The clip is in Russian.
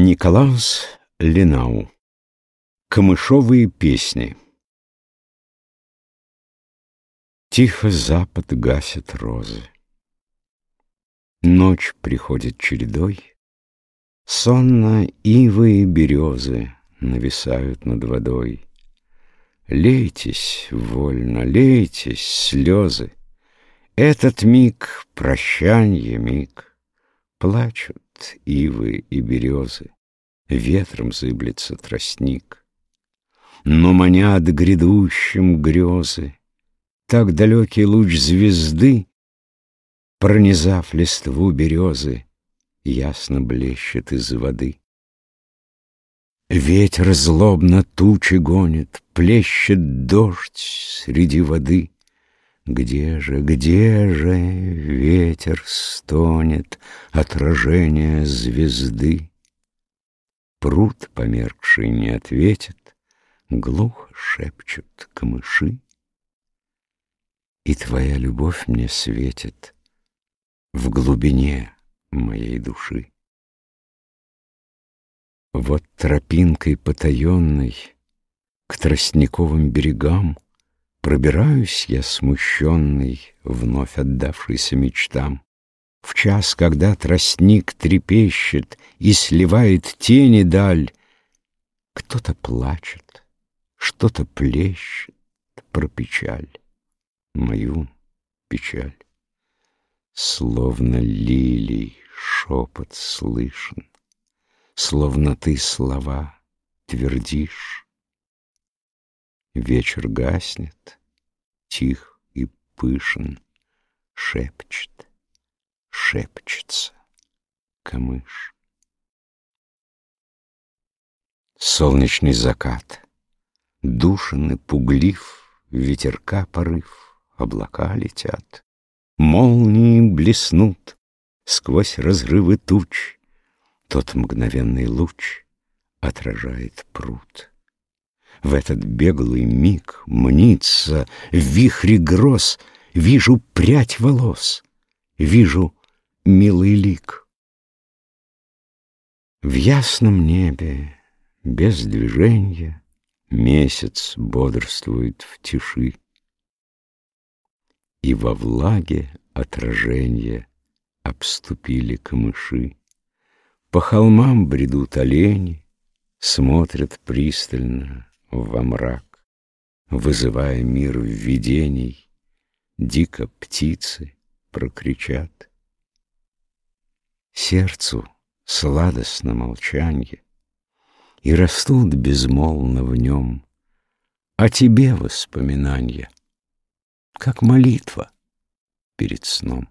Николаус Ленау Камышовые песни. Тихо запад гасит розы. Ночь приходит чередой, Сонно ивы и березы Нависают над водой. Лейтесь вольно, лейтесь слезы, Этот миг — прощанье миг, Плачут ивы и березы, Ветром зыблется тростник. Но манят грядущим грезы, Так далекий луч звезды, Пронизав листву березы, Ясно блещет из воды. Ветер злобно тучи гонит, Плещет дождь среди воды. Где же, где же ветер стонет Отражение звезды? Пруд померкший не ответит, Глухо шепчут камыши. И твоя любовь мне светит В глубине моей души. Вот тропинкой потаенной К тростниковым берегам Пробираюсь я смущенный, Вновь отдавшийся мечтам. В час, когда тростник трепещет И сливает тени даль, Кто-то плачет, что-то плещет Про печаль, мою печаль. Словно лилий шепот слышен, Словно ты слова твердишь. Вечер гаснет, тих и пышен, Шепчет, шепчется камыш. Солнечный закат, душен и пуглив, Ветерка порыв, облака летят, Молнии блеснут сквозь разрывы туч, Тот мгновенный луч отражает пруд. В этот беглый миг мнится в вихре гроз Вижу прядь волос, вижу милый лик. В ясном небе, без движения, Месяц бодрствует в тиши. И во влаге отражения Обступили камыши. По холмам бредут олени, Смотрят пристально во мрак, Вызывая мир видений, Дико птицы прокричат. Сердцу сладостно молчанье, И растут безмолвно в нем О тебе воспоминанья, Как молитва перед сном.